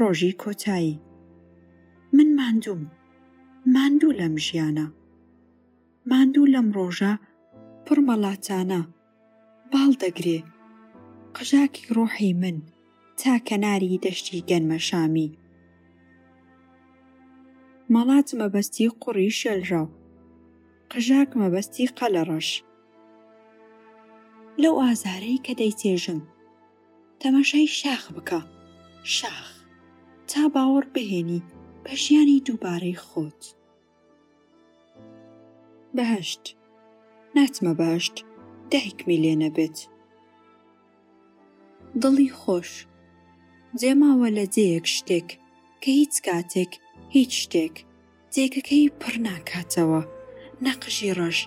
ڕۆژی کۆتایی من ماندووم ماندوو لەم ژیانە ماندوو لەم ڕۆژە پڕمەڵاتانە باڵ دەگرێ قژاکی ڕۆحی من تا کەناری دەشتی گەنمەشامی مەڵات مەبەستی قوڕی شێلراو قژاک مەبەستی قەلەڕەش لەو ئازارەی کە دەیچێژم. تەماشای شاخ بکە، شاخ، تا باوەڕ بهێنی بە ژیانی دووبارەی خۆت. بەهەشت، ناچمە بەهەشت، دایکمی لێ نەبێت. دڵی خۆش، جێماوە لە جێیەک شتێک، کە هیچ کاتێک، هیچ شتێک. دێگەکەی پڕ ناکاتەوە نە قژی ڕەش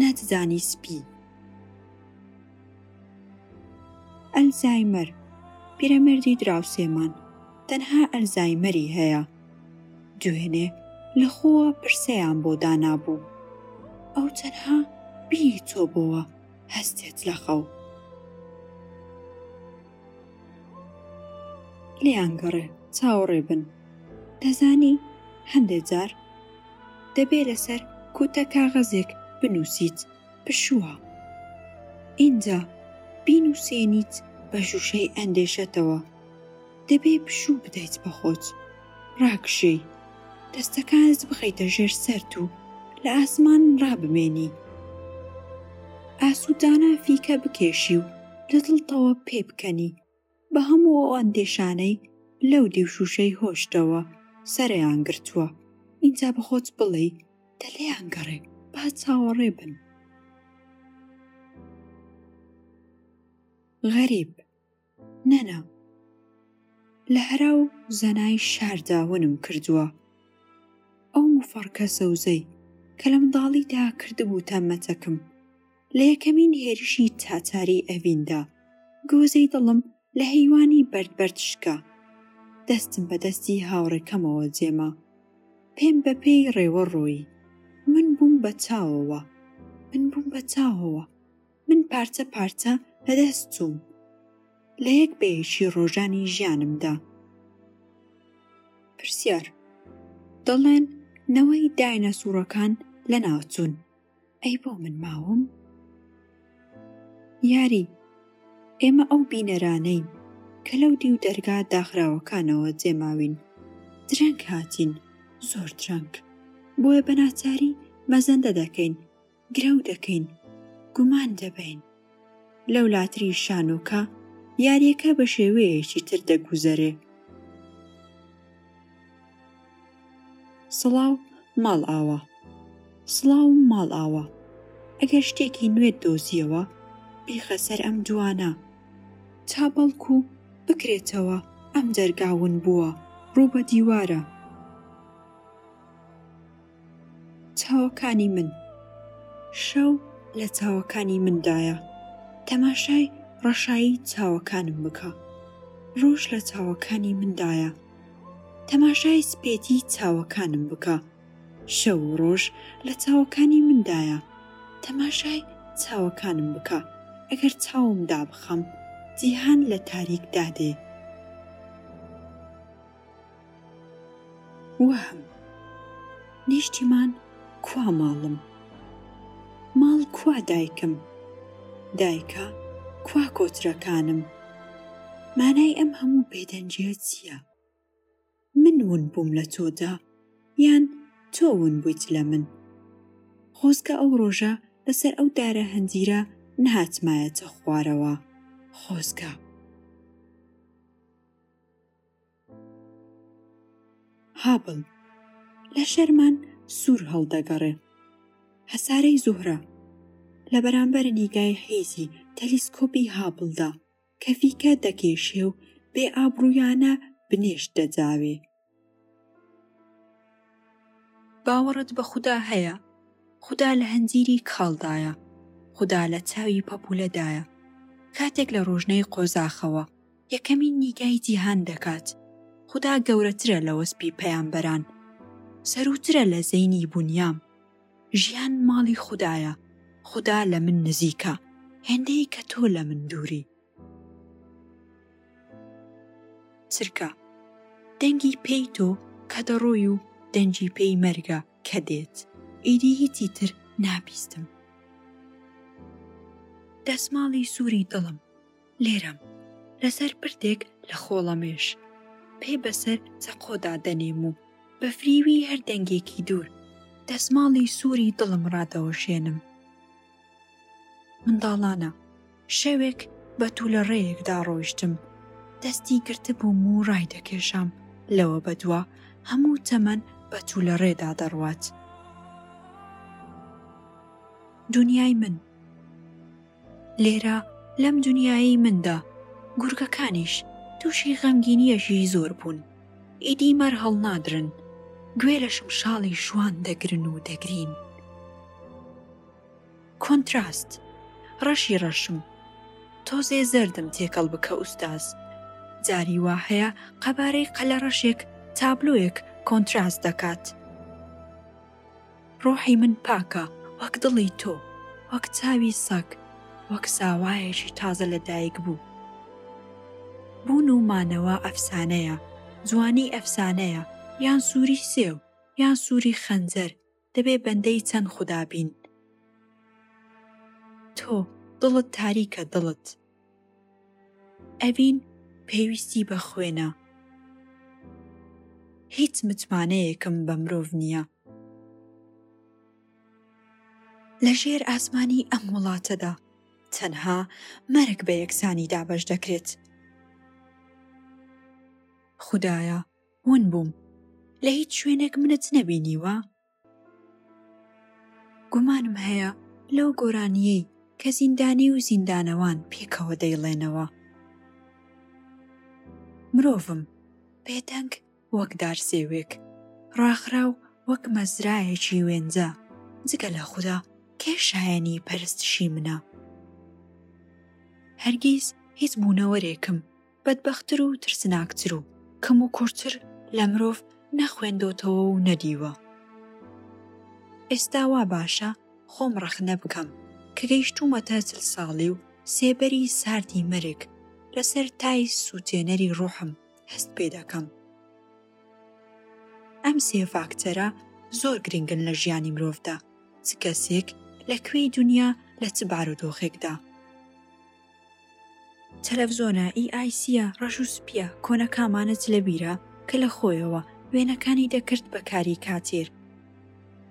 نە ددانی سپی. ئەلزایمەر، پیرەمێردی دراوسێمان تەنها ئەلزایمەری هەیە. دوێنێ لە خووە پرسەیان بۆ دانابوو. ئەو تەنها بیری تۆ بۆوە هەستێت لە خەو. لێیان گەڕێ چاوەڕێ بن دەزانی هەندێ جار دەبێ لەسەر کوتە کاغەزێک بنووسیت پشووە ئینجا بینووسێنیت بە ژوشەی ئەندێشەتەوە دەبێ پشوو بدەیت بە خۆت. ڕاکشێی، دەستەکانت بخەیتە ژێر سەرت و لە ئاسمان ڕابمێنی. ئاسوودانە فیکە بکێشی و لە دڵتەوە پێبکەنی، بە هەموو ئەو ئەندێشانەی لەو دیو شووشەی هۆشتەوە سەرەیان گرتووە، ئینجا بە خۆت بڵێی، دە لێیان گەڕێ، با چاوەڕێ بن. غەریب. نەنا، لە هەرا و زەنای شاردا ونم کردووە. ئەو مفەڕکە سەوزەی کە لە منداڵیدا کردبووتە مەتەکم، لە یەکەمین هێرشی تاتاری ئەڤیندا، گۆزەی دڵم لە هەیوانی بەرد بەرد شکا. دەستم بە دەستی هاوڕێکەمەوە جێما. پێم بە پێی ڕێوە ڕۆیی. من بووم بە چاوەوە. من بووم بە چاوەوە. من پارچە پارچە بەدەست چووم لە یەک بەیەکی ڕۆژانی ژیانمدا پرسیار دەڵێن نەوەی داینە سوڕەکان لە ناوچوون ئەی بۆ من ماوم یاری ئێمە ئەو بینەرانەین کە لەو دیو دەرگا داخراوەکانەوە جێماوین درەنگ هاتین زۆر درەنگ بۆیە بەناچاری مەزەندە دەکەین گرەو دەکەین، گومان دەبەین. لەولاتری شانۆکە، یاریەکە بە شێوەیەکی تر دەگوزەرێ. سڵاو ماڵئاوا. سڵاو ماڵئاوا. ئەگەر شتێکی نوێت دۆزیەوە، بیخە سەر ئەم دووانە. تا بەڵکو بکرێتەوە ئەم دەرگا ونبووە، ڕوو بە دیوارە. چاوەکانی من. شەو لە چاوەکانی مندایە. تەماشای ڕەشایی چاوەکانم بکە. ڕۆژ لە چاوەکانی مندایە. تەماشای سپێدی چاوەکانم بکە. شەو و ڕۆژ لە چاوەکانی مندایە. تەماشای چاوەکانم بکە. ئەگەر چاوم دابخەم، جیهان لە تاریکدا دێ. وەهم. نیشتیمان کوا ماڵم؟ ماڵ کوا دایکم؟ دایکە کوا کۆترەکانم؟ مانای ئەم هەموو بێدەنگییە چییە؟ من ون بووم لە تۆدا یان تۆ ون بوویت لە من؟ خۆزگە ئەو ڕۆژە لەسەر ئەو دارە هەندیرە نەهاتمایەتە خوارەوە. خۆزگە. هابڵ لە شەرمان سوور هەڵدەگەڕێ هەسارەی زوهرە لە بەرامبەر نیگای حیزی تەلیسکۆپی هابڵدا کەفیکە دەکێشێ و بێ ئابڕوویانە بنێشت دەجاوێ باوەڕت بە خودا هەیە خودا لە هەنجیری کاڵدایە خودا لە چاوی پەپولەدایە کاتێک لە ڕۆژنەی قۆزاخەوە یەکەمین نیگای جیهان دەکات خودا گەورەترە لە وەسپی پەیامبەران سەرووترە لە زەینی بونیام ژیان ماڵی خودایە خودا لە من نزیکە هێندەی کە تۆ لە من دووری چرکە دەنگی پێی تۆ کە دەڕۆی و دەنجی پێی مەرگە کە دێت ئیدی هیچی تر نابیستم دەسماڵی سووری دڵم لێرەم لەسەر پردێک لە خۆڵەمێش، پێ بەسەر چەقۆدا دەنێم و بە فریوی هەر دەنگێکی دوور، دەسماڵی سووری دڵم ڕادەوەشێنم. منداڵانە، شەوێک بە توولەڕێیەکدا ڕۆیشتم، دەستی گرتبووم و ڕایدەکێشام، لەوە بەدوا هەموو تەمەن بە توولەڕێدا دەڕوات. دونیای من. لێرە لەم دونیایەی مندا گورگەکانیش تووشی غەمگینییەکی زۆر بوون، ئیدی مەر هەڵنادرن، گوێ لە شمشاڵی شوان دەگرن و دەگرین. کۆنتراست، ڕەشی ڕەشم، تۆزێ زەردم تێکەڵ بکە ئوستاز. جاری وا هەیە قەبارەی قەلەڕەشێک تابلۆیەک کۆنتراست دەکات. ڕۆحی من پاکە وەک دڵی تۆ وەک چاوی سەگ وەک ساوایەکی تازە لە دایک بوو بوون و مانەوە ئەفسانەیە جوانی ئەفسانەیە یان سووری سێو یان سووری خەنجەر دەبێ بەندەی چەند خودا بین تۆ دڵت تاریکە دڵت ئەڤین پێویستی بە خوێنە. هیچ متمانەیەکم بە مرۆڤ نییە. لە ژێر ئاسمانی ئەم وڵاتەدا تەنها مەرگ بە یەکسانی دابەش دەکرێت. خودایە ون بووم، لە هیچ شوێنێک منت نەبینیوە؟ گومانم هەیە لەو گۆرانییەی کە زیندانی و زیندانەوان پێکەوە دەیڵێنەوە. مرۆڤم، بێدەنگ وەک دارسێوێک، ڕاخراو وەک مەزرایەکی وێنجە، جگە لە خودا کێ شایەنی پەرستشی منە؟ هەرگیز هیچ بوونەوەرێکم بەدبەختر و ترسناکتر و کەم و کوڕتر لە مرۆڤ نەخوێندۆتەوە و نەدیوە. ئێستا وا باشە خۆم ڕەخنە بکەم کە گەیشتوومەتە چل ساڵی و سێبەری ساردی مەرگ لە سەر تای سووتێنەری ڕۆحم هەست پێ دەکەم. ئەم سێ فاکتەرە زۆر گرنگن لە ژیانی مرۆڤدا، چ کەسێک، لە کوێی دونیا، لە چ بارودۆخێکدا. تەلەفزۆنە ئی ئای سییە ڕەش و سپییە کۆنەکامانت لەبیرە کە لە خۆیەوە وێنەکانی دەکرد بە کاریکاتیر؟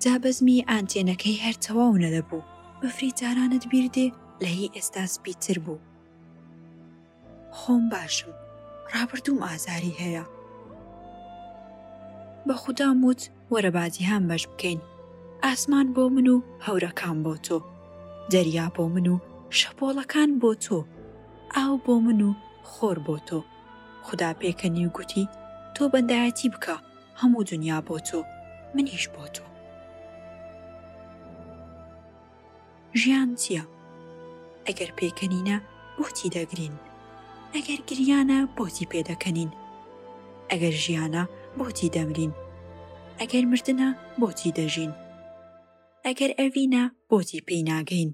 جا بەزمی ئانتێنەکەی هەر تەواو نەدەبوو، بەفری تارانت بیر دێ لە هی ئێستا سپی تر بوو. خۆم باشم. ڕابردووم ئازاری هەیە. بە خودا موت وەرە با جیهان بەش بکەین، ئاسمان بۆ من و هەورەکان بۆ تۆ، دەریا بۆ من و شەپۆڵەکان بۆ تۆ، ئاو بۆ من و خۆر بۆ تۆ. خودا پێکەنی و گوتی، تۆ بەندایەتی بکە، هەموو دنیا بۆ تۆ، منیش بۆ تۆ. ژیان چیە؟ ئەگەر پێکەنینە بۆچی دەگرین؟ ئەگەر گریانە بۆچی پێدەکەنین؟ ئەگەر ژیانە بۆچی دەمرین؟ ئەگەر مردنە بۆچی دەژین؟ ئەگەر ئەڤینە بۆچی پێی ناگەین؟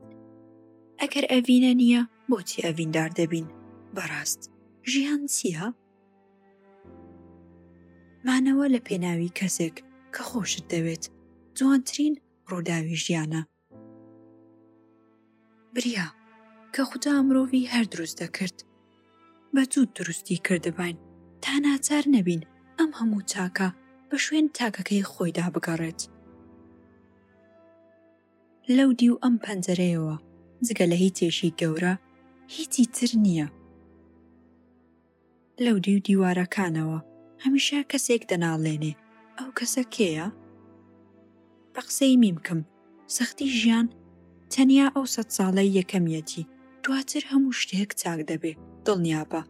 ئەگەر ئەڤینە نییە بۆچی ئەڤیندار دەبین؟ بەڕاست ژیان چییە؟ مانەوە لە پێناوی کەسێک کە خۆشت دەوێت جوانترین ڕووداوی ژیانە. بریا کە خودا مرۆڤی هەر دروست دەکرد بە جوود دروستی کردبین تا ناچار نەبین ئەم هەموو چاکە بە شوێن تاکەکەی خۆیدا بگەڕێت لەو دیو ئەم پەنجەرەیەوە جگە لە هیچێشی گەورە هیچی تر نییە. لەو دیو دیوارەکانەوە هەمیشە کەسێک دەناڵێنێ، ئەو کەسە کێیە؟ بە قسەی میمکم، سەختی ژیان تەنیا ئەو سەد ساڵەی یەکەمیەتی، دواتر هەموو شتێک چاک دەبێ، دڵنیابە،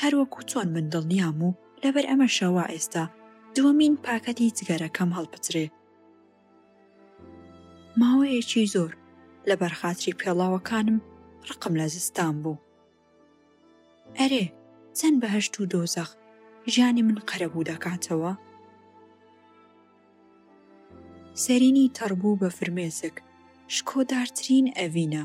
هەر وەکو چۆن من دڵنیام و لەبەر ئەمەشە وا ئێستا دووەمین پاکەتی جگەرەکەم هەڵپچڕێ. ماوەیەکی زۆر لەبەر خاتری پێڵاوەکانم ڕقم لە زستان بوو. ئەرێ چەند بەهەشت و دۆزەخ ژیانی من قەرەبوو دەکاتەوە؟ سەرینی تەڕبوو بە فرمێسک شکۆدارترین ئەڤینە.